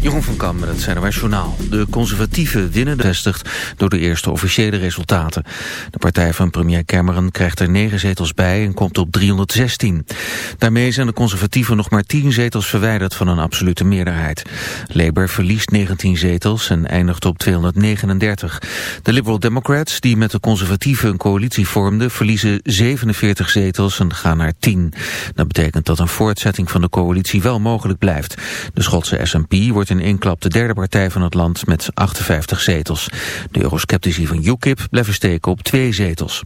Jeroen van Kam met het CNRS Journaal. De conservatieven winnen bevestigd door de eerste officiële resultaten. De partij van premier Cameron krijgt er 9 zetels bij en komt op 316. Daarmee zijn de conservatieven nog maar 10 zetels verwijderd van een absolute meerderheid. Labour verliest 19 zetels en eindigt op 239. De Liberal Democrats, die met de conservatieven een coalitie vormden, verliezen 47 zetels en gaan naar 10. Dat betekent dat een voortzetting van de coalitie wel mogelijk blijft. De Schotse SNP wordt in één klap de derde partij van het land met 58 zetels. De eurosceptici van UKIP blijven steken op twee zetels.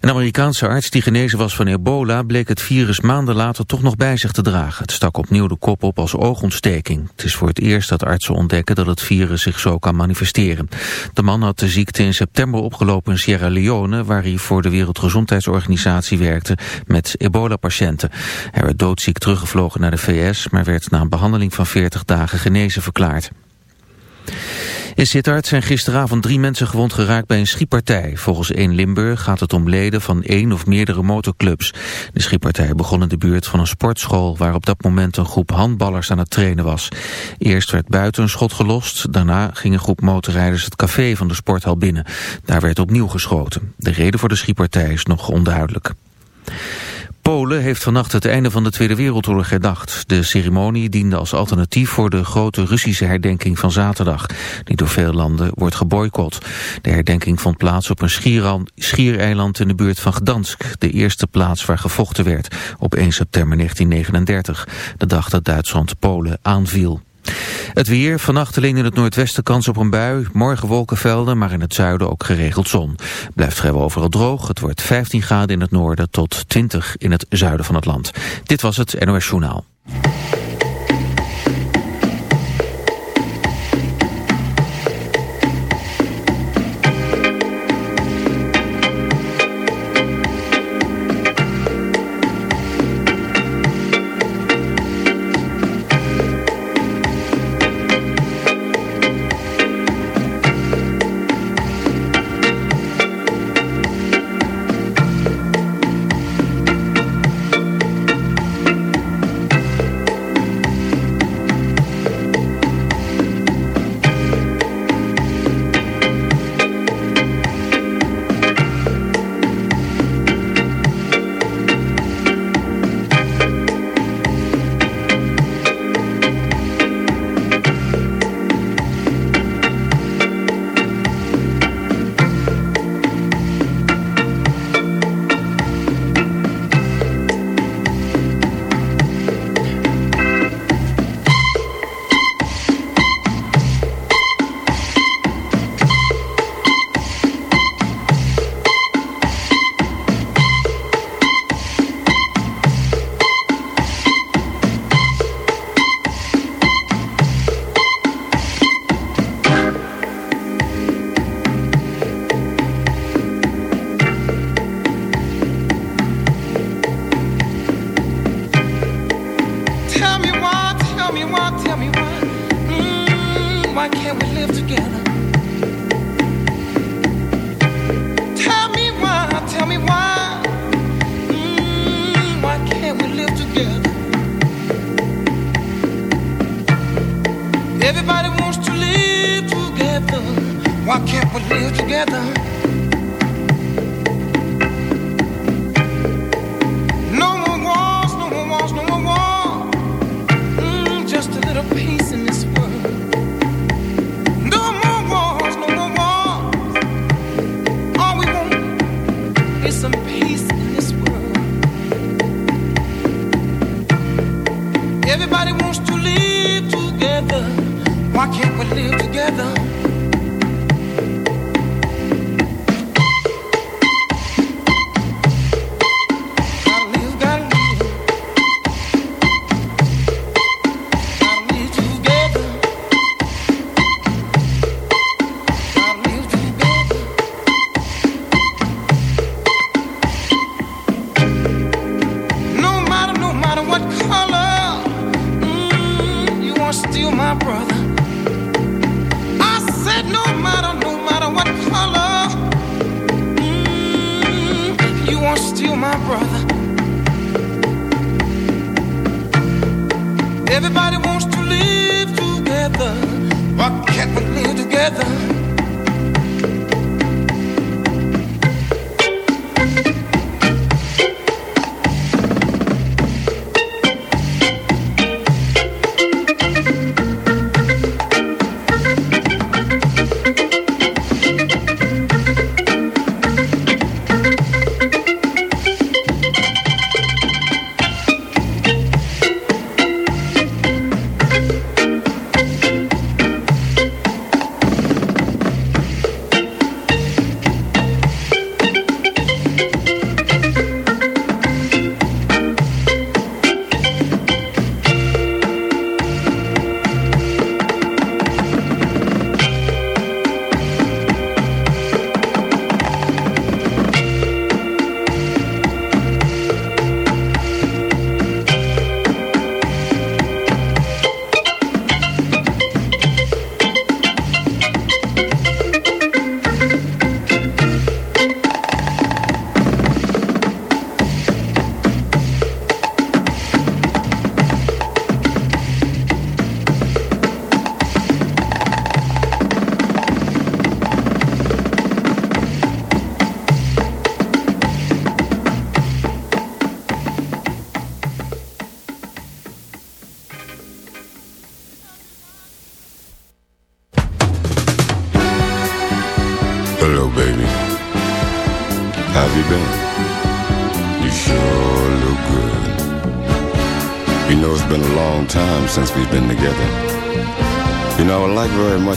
Een Amerikaanse arts die genezen was van ebola bleek het virus maanden later toch nog bij zich te dragen. Het stak opnieuw de kop op als oogontsteking. Het is voor het eerst dat artsen ontdekken dat het virus zich zo kan manifesteren. De man had de ziekte in september opgelopen in Sierra Leone, waar hij voor de Wereldgezondheidsorganisatie werkte met ebola-patiënten. Hij werd doodziek teruggevlogen naar de VS, maar werd na een behandeling van 40 dagen genezen verklaard. In Sittard zijn gisteravond drie mensen gewond geraakt bij een schietpartij. Volgens 1 Limburg gaat het om leden van één of meerdere motorclubs. De schietpartij begon in de buurt van een sportschool... waar op dat moment een groep handballers aan het trainen was. Eerst werd buiten een schot gelost. Daarna ging een groep motorrijders het café van de sporthal binnen. Daar werd opnieuw geschoten. De reden voor de schietpartij is nog onduidelijk. Polen heeft vannacht het einde van de Tweede Wereldoorlog herdacht. De ceremonie diende als alternatief voor de grote Russische herdenking van zaterdag, die door veel landen wordt geboycott. De herdenking vond plaats op een schiereiland in de buurt van Gdansk, de eerste plaats waar gevochten werd, op 1 september 1939, de dag dat Duitsland Polen aanviel. Het weer, vannacht alleen in het noordwesten kans op een bui. Morgen wolkenvelden, maar in het zuiden ook geregeld zon. Blijft vrijwel overal droog. Het wordt 15 graden in het noorden tot 20 in het zuiden van het land. Dit was het NOS Journaal. Why can't we live together?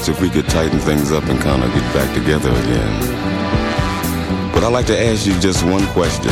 If we could tighten things up and kind of get back together again. But I'd like to ask you just one question.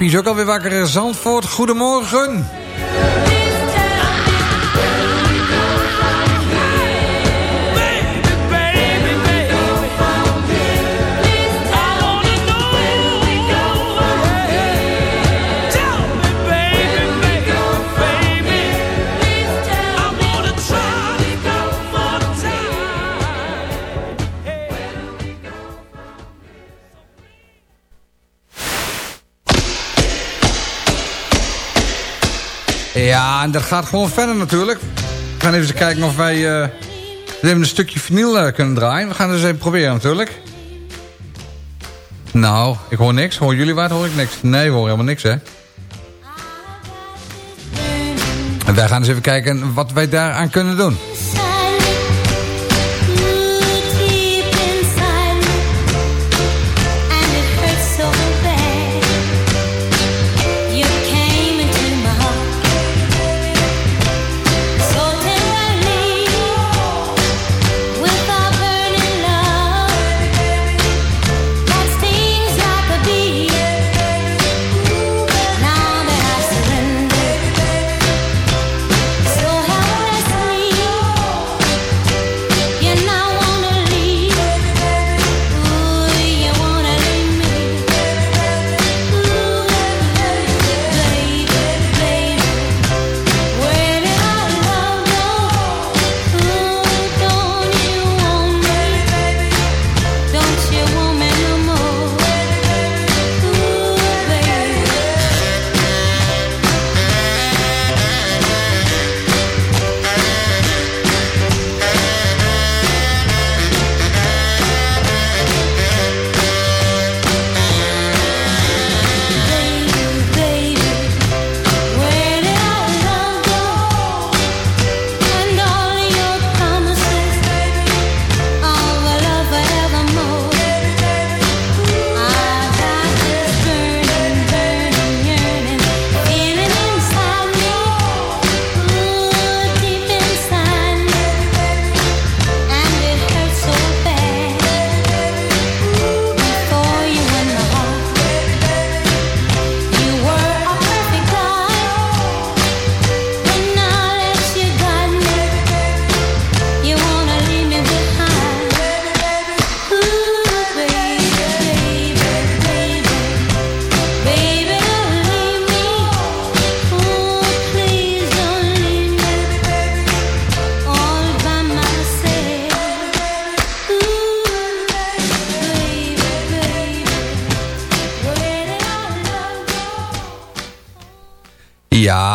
Is ook alweer wakker. Zandvoort, goedemorgen. Ja, en dat gaat gewoon verder natuurlijk. We gaan even kijken of wij uh, even een stukje vinyl uh, kunnen draaien. We gaan het eens even proberen natuurlijk. Nou, ik hoor niks. Hoor jullie wat? Hoor ik niks? Nee, we horen helemaal niks, hè? En wij gaan eens even kijken wat wij daaraan kunnen doen.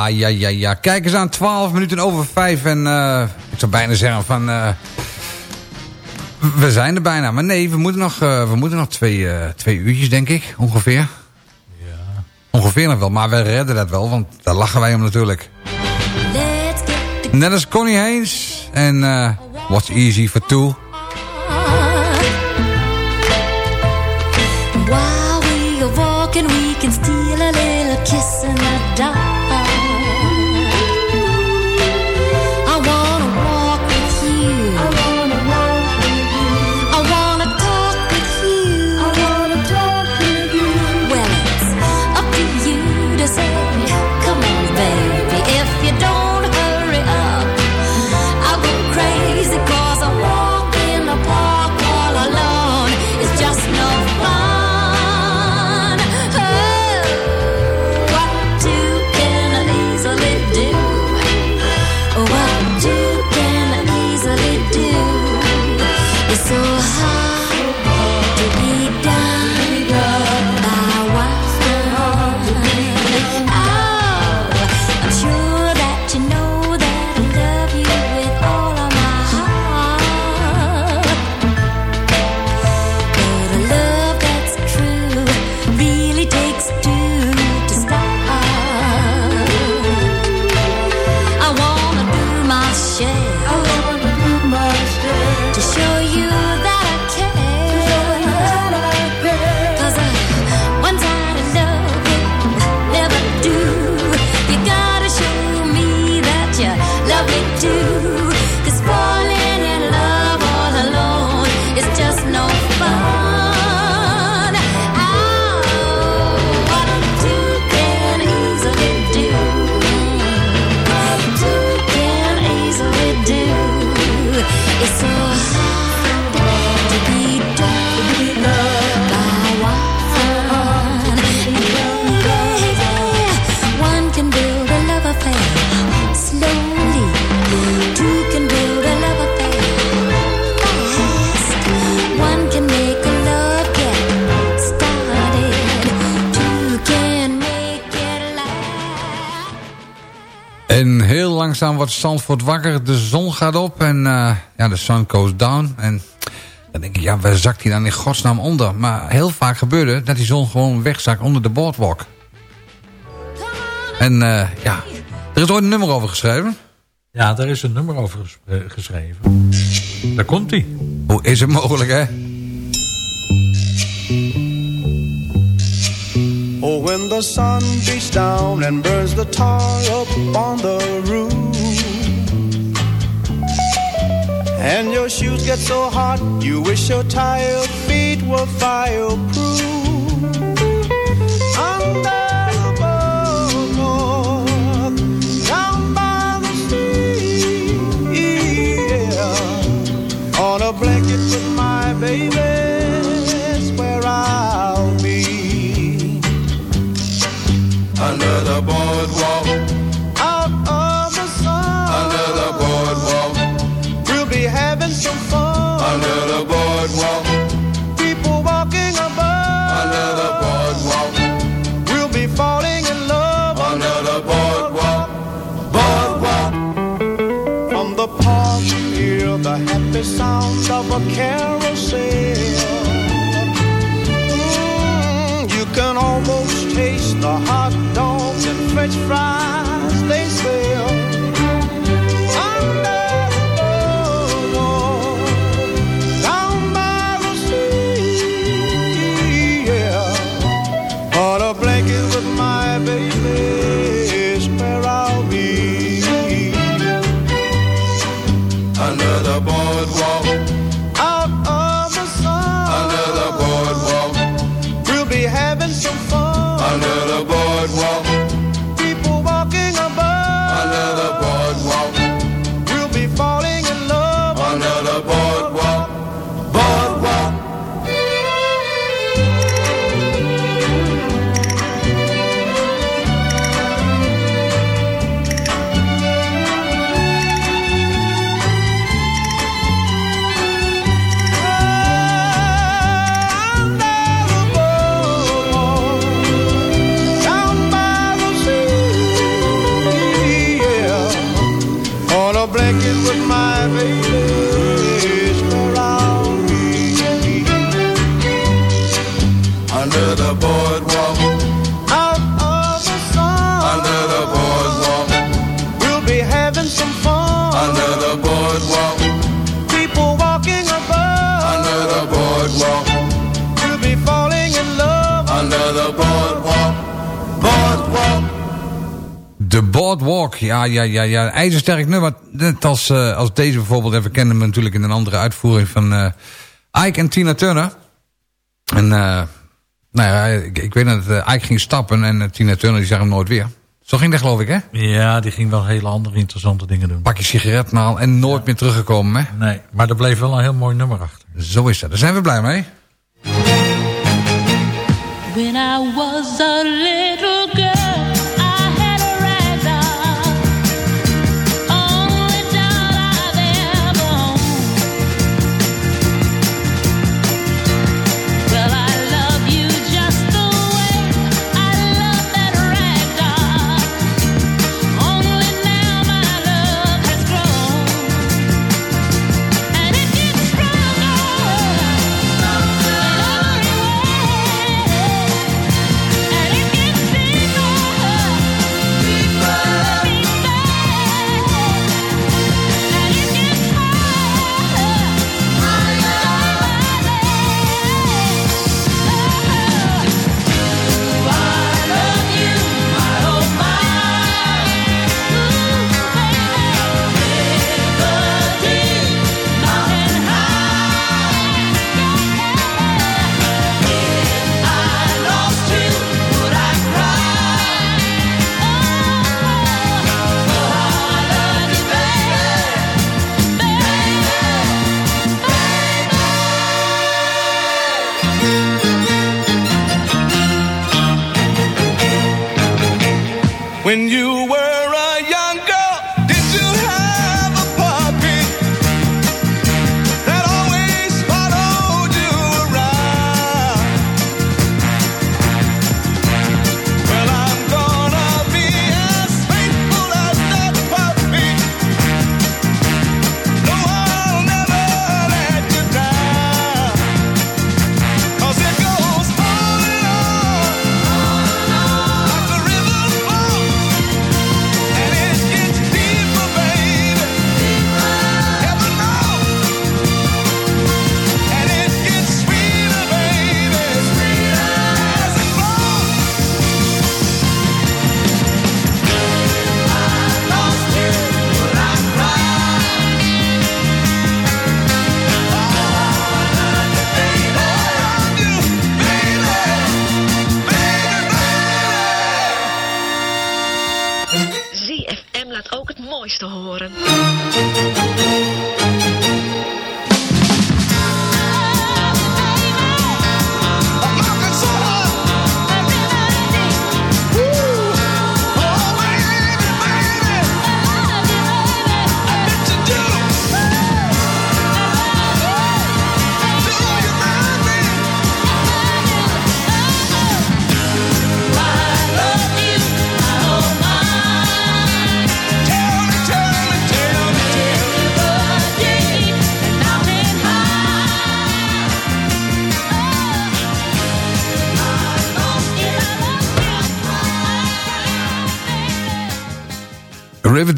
Ja, ja, ja. Kijk eens aan, 12 minuten over 5 en uh, ik zou bijna zeggen van... Uh, we zijn er bijna, maar nee, we moeten nog, uh, we moeten nog twee, twee uurtjes, denk ik, ongeveer. Ja. Ongeveer nog wel, maar we redden dat wel, want daar lachen wij om natuurlijk. Net als Connie Haynes en What's Easy for Two. Langzaam wordt Zandvoort wakker. De zon gaat op en uh, ja, de sun goes down. En dan denk ik, ja, waar zakt hij dan in godsnaam onder? Maar heel vaak gebeurde dat die zon gewoon wegzakt onder de boardwalk. En uh, ja, er is ooit een nummer over geschreven. Ja, daar is een nummer over geschreven. Daar komt hij. Hoe is het mogelijk, hè? Oh, when the sun beats down and burns the tar up on the roof. And your shoes get so hot, you wish your tired feet were fireproof. Under the down by the sea. On a blanket with my baby the boardwalk. Out of the sun. Under the boardwalk. We'll be having some fun. Under the boardwalk. People walking above. Under the boardwalk. We'll be falling in love. Under the boardwalk. Boardwalk. From the park, you hear the happy sound of a carousel. Mm, you can almost taste the hot dogs and ja, ja, ja. IJzersterk nummer. Net als, uh, als deze bijvoorbeeld. En we kennen hem natuurlijk in een andere uitvoering van uh, Ike en Tina Turner. En uh, nou ja, ik, ik weet dat uh, Ike ging stappen en Tina Turner die zag hem nooit weer. Zo ging dat geloof ik, hè? Ja, die ging wel hele andere interessante dingen doen. Pak je sigaretmaal en nooit ja. meer teruggekomen, hè? Nee, maar er bleef wel een heel mooi nummer achter. Zo is dat. Daar zijn we blij mee. When I was a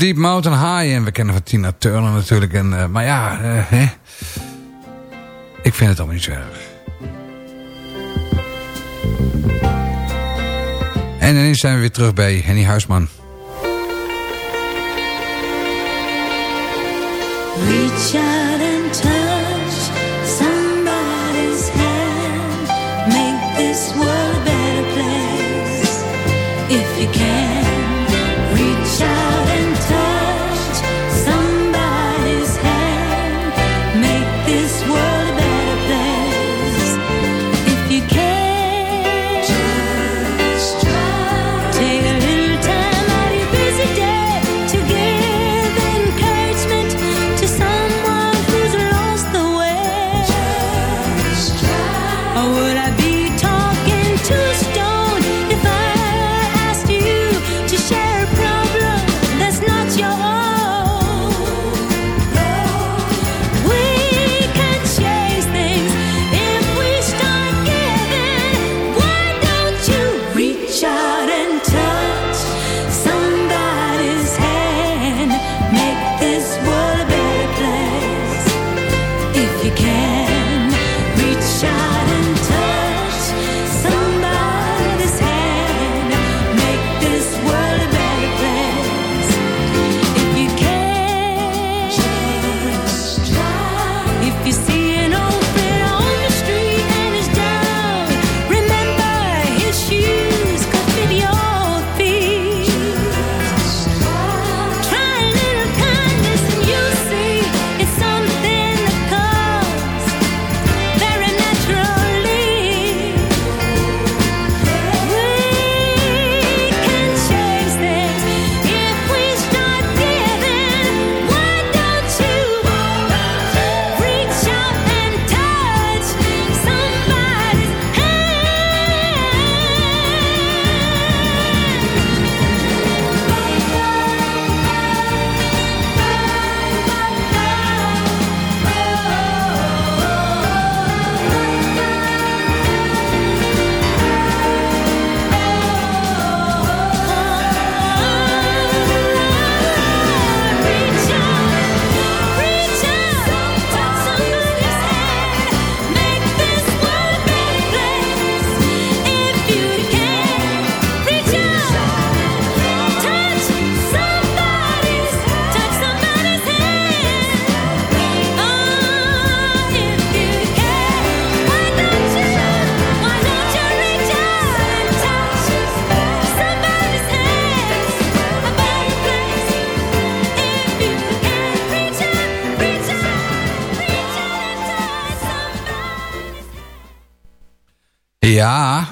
Deep Mountain High. En we kennen van Tina Turner natuurlijk. En, eh, maar ja, eh, hè? ik vind het allemaal niet zo erg. En dan zijn we weer terug bij Henny Huisman.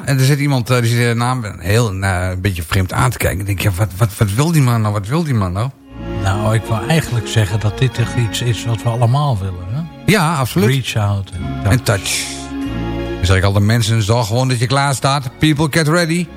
en er zit iemand, eh, die zit naam nou, heel uh, een beetje vreemd aan te kijken. Ik denk, ja, wat, wat, wat wil die man nou? Wat wil die man nou? Nou, ik wil eigenlijk zeggen dat dit toch iets is wat we allemaal willen. Hè? Ja, absoluut. Reach out. En touch. En touch. Dus ik al de mensen, zorg gewoon dat je klaar staat. People, get ready.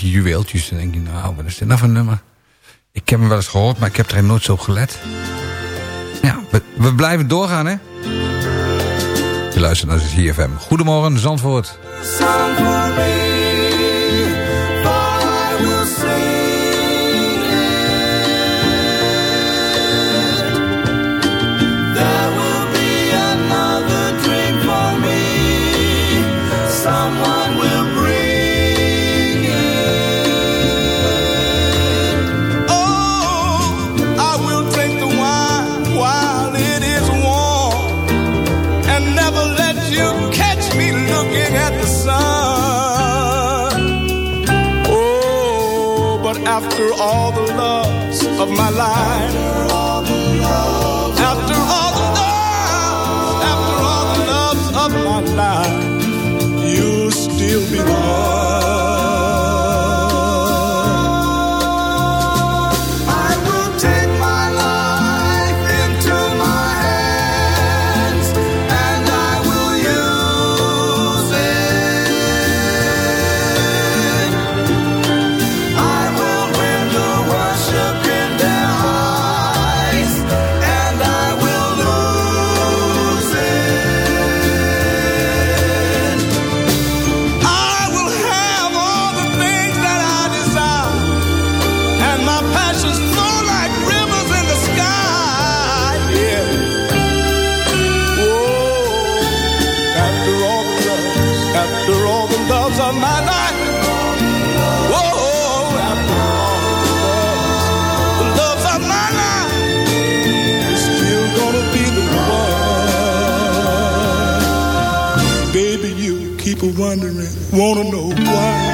je juweeltjes. Dus dan denk je, nou, wat is dit nou voor nummer? Ik heb hem wel eens gehoord, maar ik heb er nooit zo op gelet. Ja, we, we blijven doorgaan, hè? Je luistert naar ZFM. Goedemorgen, Zandvoort. Wanna know why?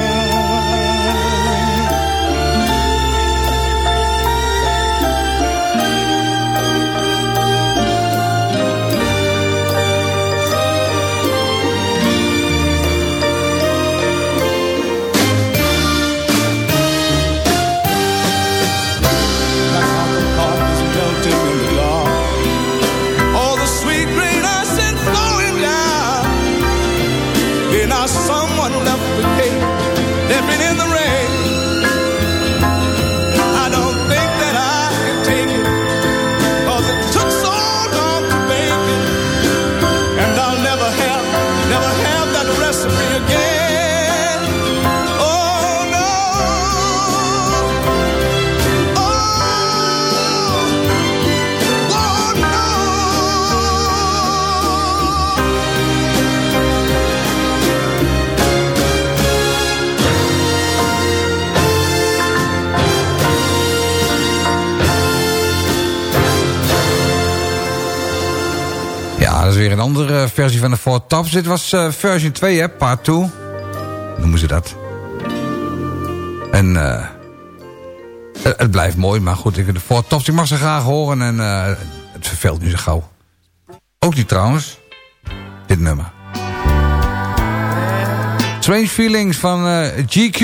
andere versie van de Ford Taps. Dit was eh, uh, version 2, hè, part 2. Noemen ze dat. En eh, het, blijft mooi, maar goed, ik, de Four Tops, ik mag ze graag horen. En eh, het verveelt nu zo gauw. Ook niet trouwens, dit nummer. Strange Feelings van GQ.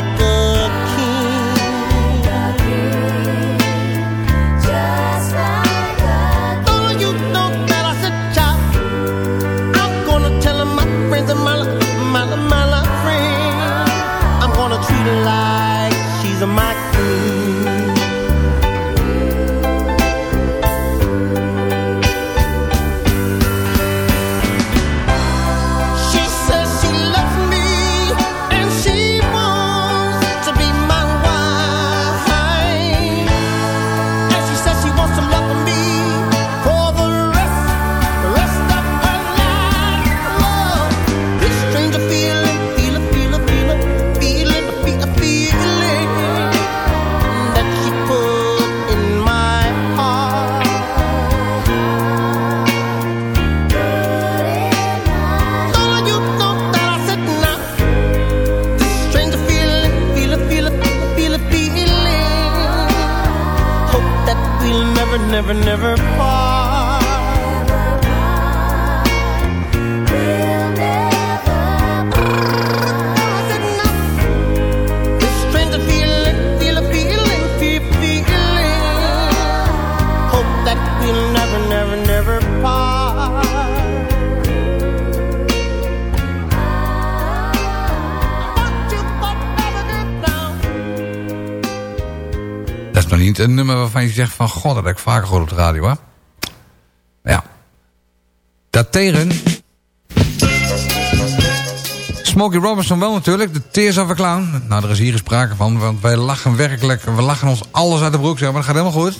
like a zeg van... God, dat heb ik vaker gehoord op de radio, hè? Ja. Daartegen... Smokey Robinson wel natuurlijk, de Tears of a Clown. Nou, er is hier sprake van, want wij lachen werkelijk... we lachen ons alles uit de broek, zeg maar. Dat gaat helemaal goed.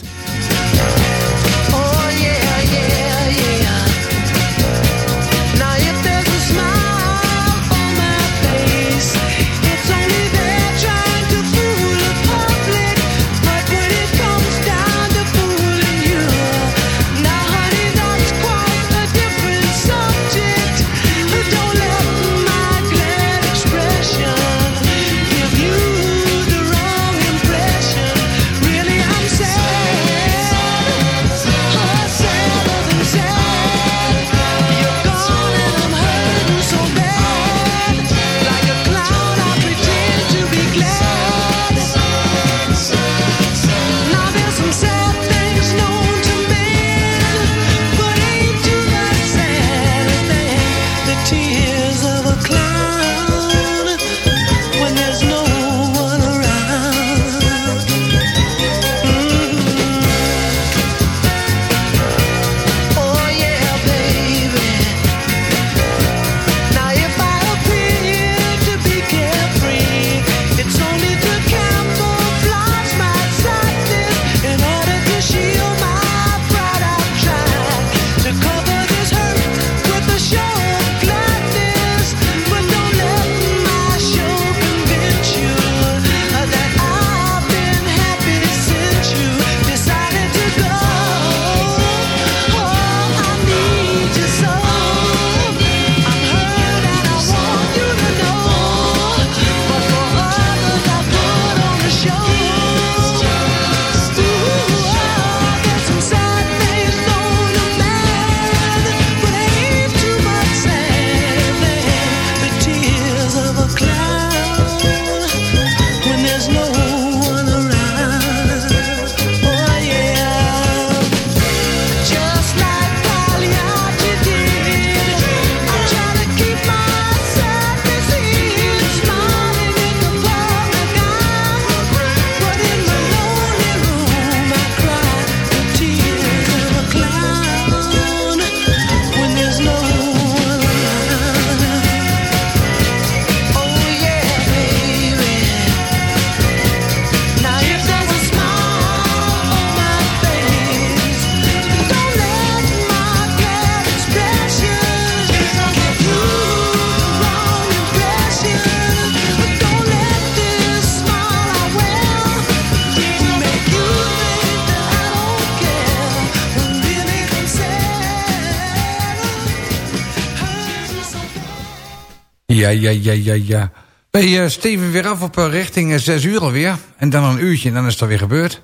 ja, ja, ja, ja, ja. Wij uh, eh, steven weer af op eh, richting eh, 6 uur alweer. En dan een uurtje en dan is het weer gebeurd.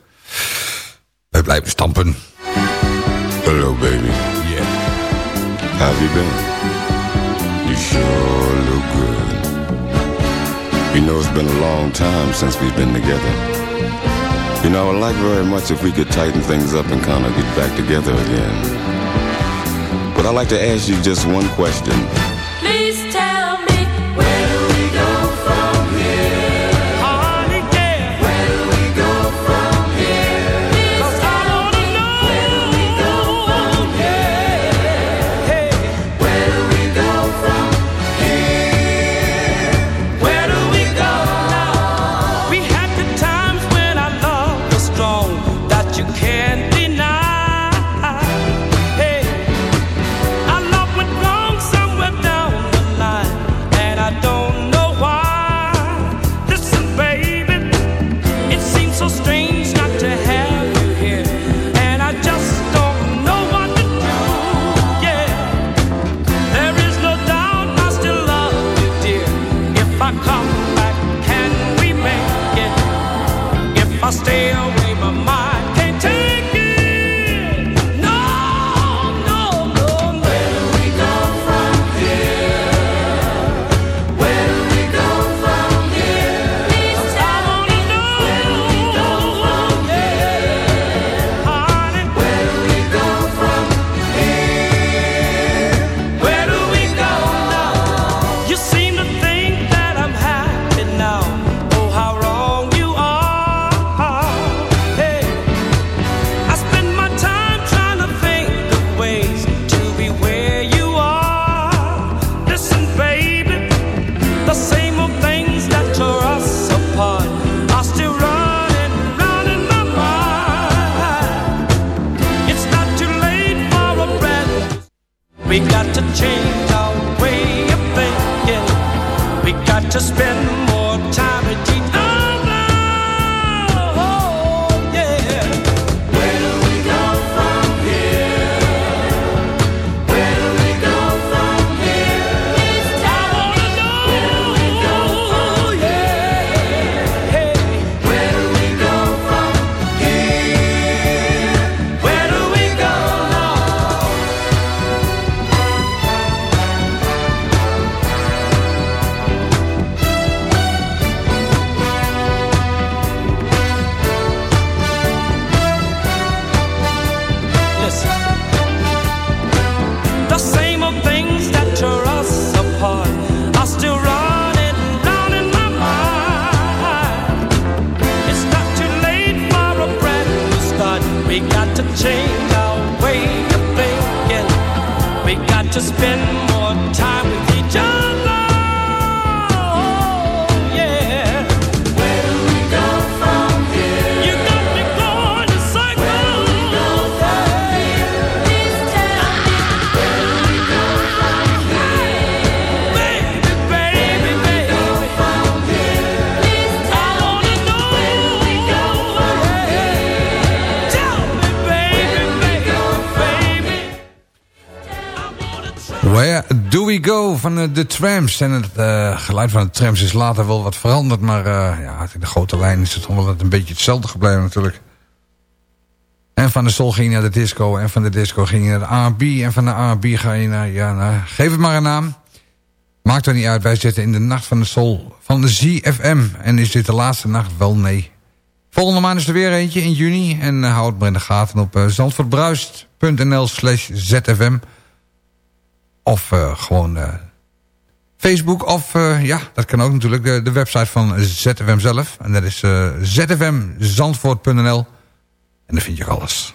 Wij blijven stampen. Hello baby. Yeah. How you been? You sure look good. You know it's been a long time since we've been together. You know, I would like very much if we could tighten things up and kind of get back together again. But I'd like to ask you just one question. De trams. En het eh, geluid van de trams is later wel wat veranderd. Maar eh, ja, in de grote lijn is het toch wel een beetje hetzelfde gebleven natuurlijk. En van de soul ging je naar de disco. En van de disco ging je naar de R&B. En van de R&B ga je naar... Ja, nou, geef het maar een naam. Maakt er niet uit. Wij zitten in de nacht van de soul van de ZFM. En is dit de laatste nacht? Wel nee. Volgende maand is er weer eentje in juni. En uh, houd maar in de gaten op zandvoortbruist.nl slash zfm. Of gewoon Facebook. Of uh, ja, dat kan ook natuurlijk. De, website van ZFM zelf. En dat is zfmzandvoort.nl. En daar vind je alles.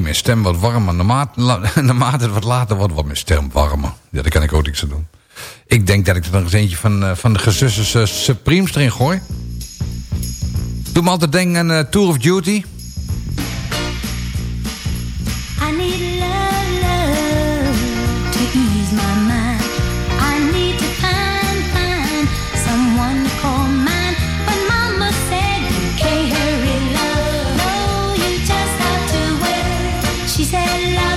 mijn stem wordt warmer. Naarmate, naarmate het wat later wordt, wordt mijn stem warmer. Ja, daar kan ik ook niks aan doen. Ik denk dat ik er nog eens eentje van, eh, van de gezussen eh, Supremes erin gooi. Doe me altijd denken aan eh, Tour of Duty. alive.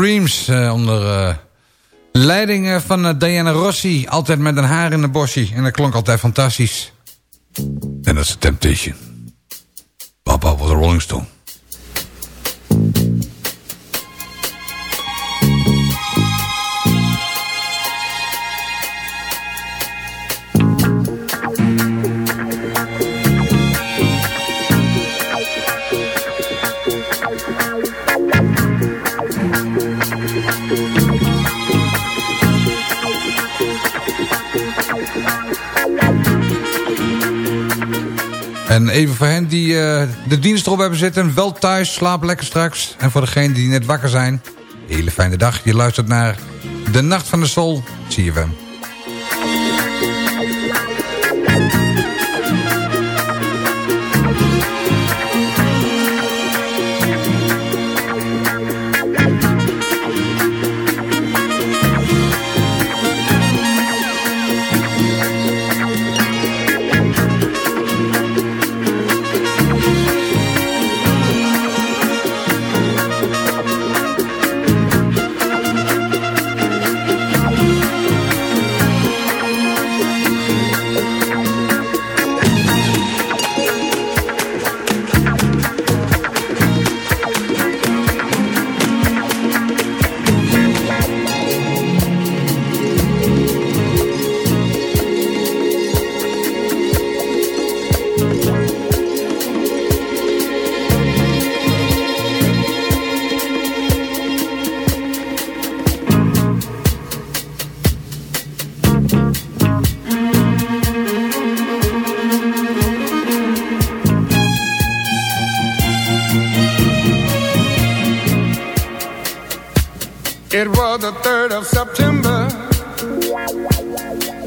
Supremes. Eh, onder eh, leiding eh, van Diana Rossi. Altijd met een haar in de bosje, En dat klonk altijd fantastisch. En dat is Temptation. Papa was a Rolling Stone. En even voor hen die eh, de dienst erop hebben zitten, wel thuis, slaap lekker straks. En voor degenen die net wakker zijn, hele fijne dag. Je luistert naar De Nacht van de Sol, zie je hem.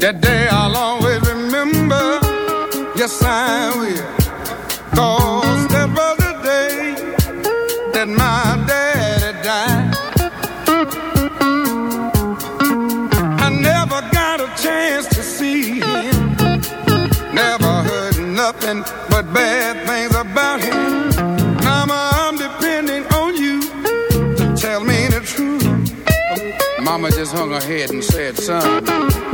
That day I'll always remember. Yes, I will. Cause that was the day that my daddy died. I never got a chance to see him. Never heard nothing but bad things about him. Mama, I'm depending on you to tell me the truth. Mama just hung her head and said, son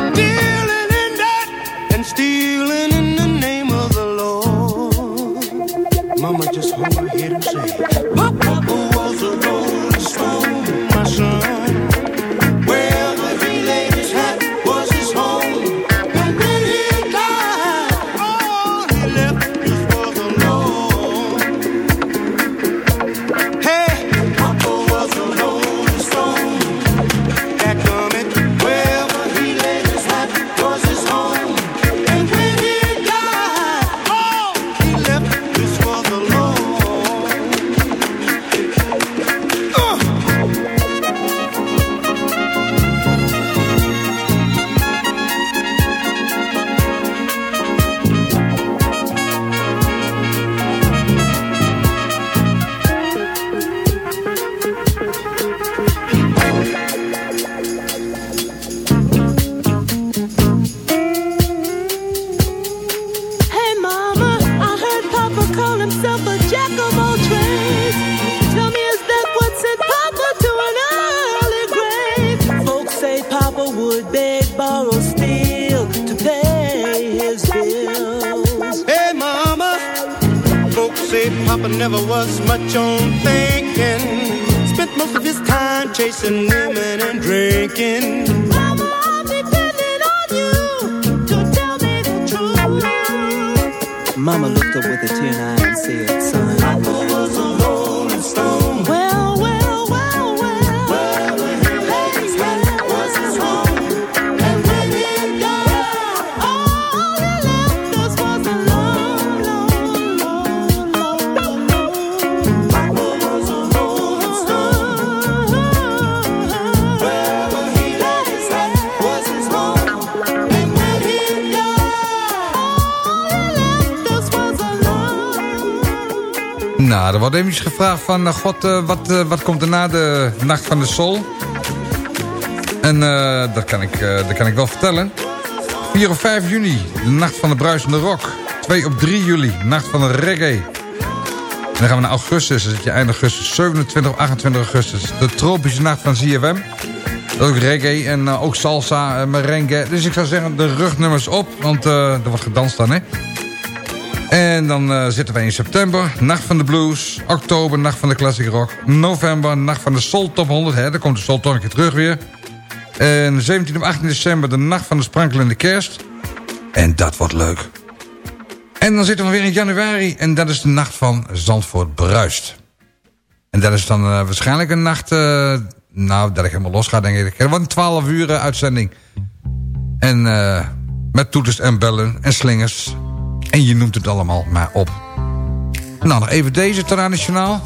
jack of all trades. Tell me, is that what sent Papa to an early grave? Folks say Papa would beg, borrow, steal to pay his bills. Hey, mama. Folks say Papa never was much on thinking. Spent most of his time chasing women and drinking. Mama looked up with a tear in her eye and said, son, Nou, er wordt eventjes gevraagd van... eh, God, eh, wat, eh, wat komt er na de Nacht van de Sol? En dat, kan ik, dat kan ik wel vertellen. 4 of 5 juni, de Nacht van de Bruisende Rock. 2 op 3 juli, Nacht van de Reggae. En dan gaan we naar augustus, dan zit je eind augustus. 27 of 28 augustus, de tropische nacht van ZFM. Ook reggae en ook salsa, uh, merengue. Dus ik zou zeggen, de rugnummers op, want er wordt gedanst dan, hè. En dan eh, zitten wij in september, Nacht van de Blues. Oktober, Nacht van de Classic Rock. November, Nacht van de Soul Top 100. Hè, daar komt de Soul Top een keer terug weer. En 17 of 18 december, de Nacht van de Sprankelende Kerst. En dat wordt leuk. En dan zitten we weer in januari. En dat is de Nacht van Zandvoort Bruist. En dat is dan eh, waarschijnlijk een nacht... eh, nou, dat ik helemaal los ga, denk ik. Het wordt een 12 uur uitzending. En met toeters en bellen en slingers. En je noemt het allemaal maar op. Nou, nog even deze traditionaal.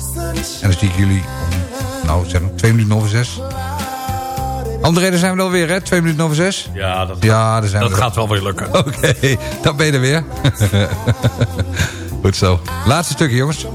En dan zie ik jullie om, nou zeg twee minuten over zes. André, daar zijn we alweer, hè? Twee minuten over zes. Ja, dat, Ja, daar zijn dat we. gaat wel weer lukken. Oké, dan ben je er weer. Goed zo. Laatste stukje, jongens.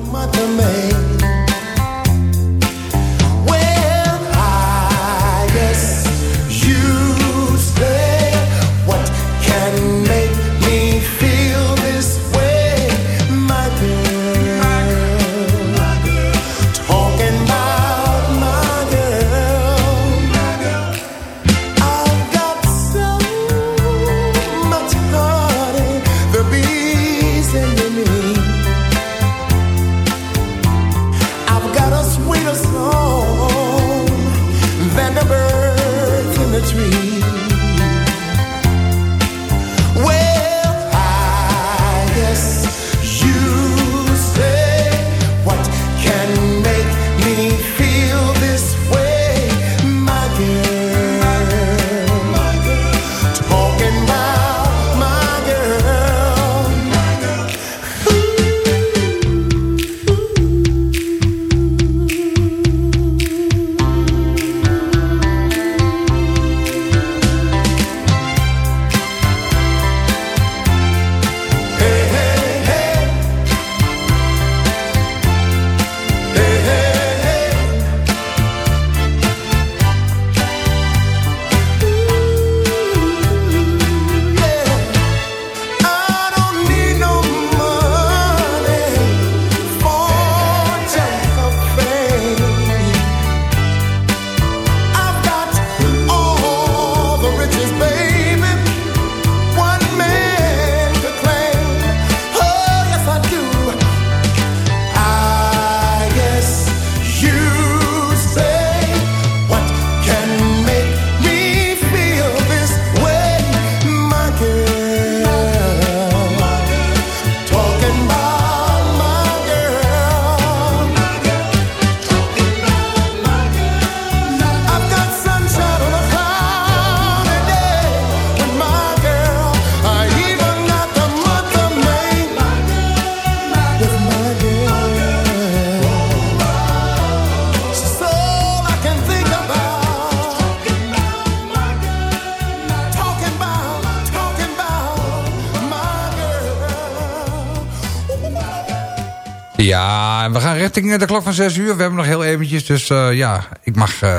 Richting de klok van 6 uur. We hebben nog heel eventjes, dus eh, ja, ik mag, eh,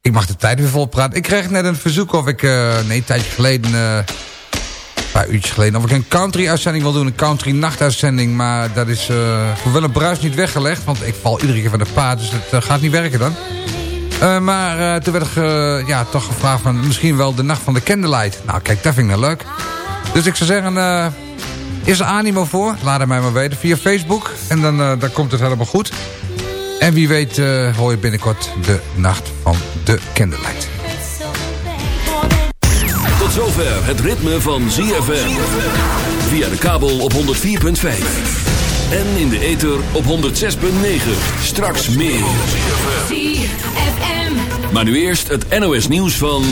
ik mag de tijd weer vol praten. Ik kreeg net een verzoek of ik, eh, nee, een tijdje geleden, een paar uurtjes geleden, of ik een country-uitzending wil doen, een country-nachtuitzending. Maar dat is voor Willem Bruis niet weggelegd, want ik val iedere keer van de paard, dus dat gaat niet werken dan. Maar toen werd er ja, toch gevraagd van misschien wel de nacht van de candlelight. Nou, kijk, dat vind ik nou leuk. Dus ik zou zeggen, is er animo voor? Laat het mij maar weten via Facebook. En dan, eh, dan komt het helemaal goed. En wie weet eh, hoor je binnenkort de nacht van de candlelight. Tot zover het ritme van ZFM. Via de kabel op 104.5. En in de ether op 106.9. Straks meer. Maar nu eerst het NOS nieuws van...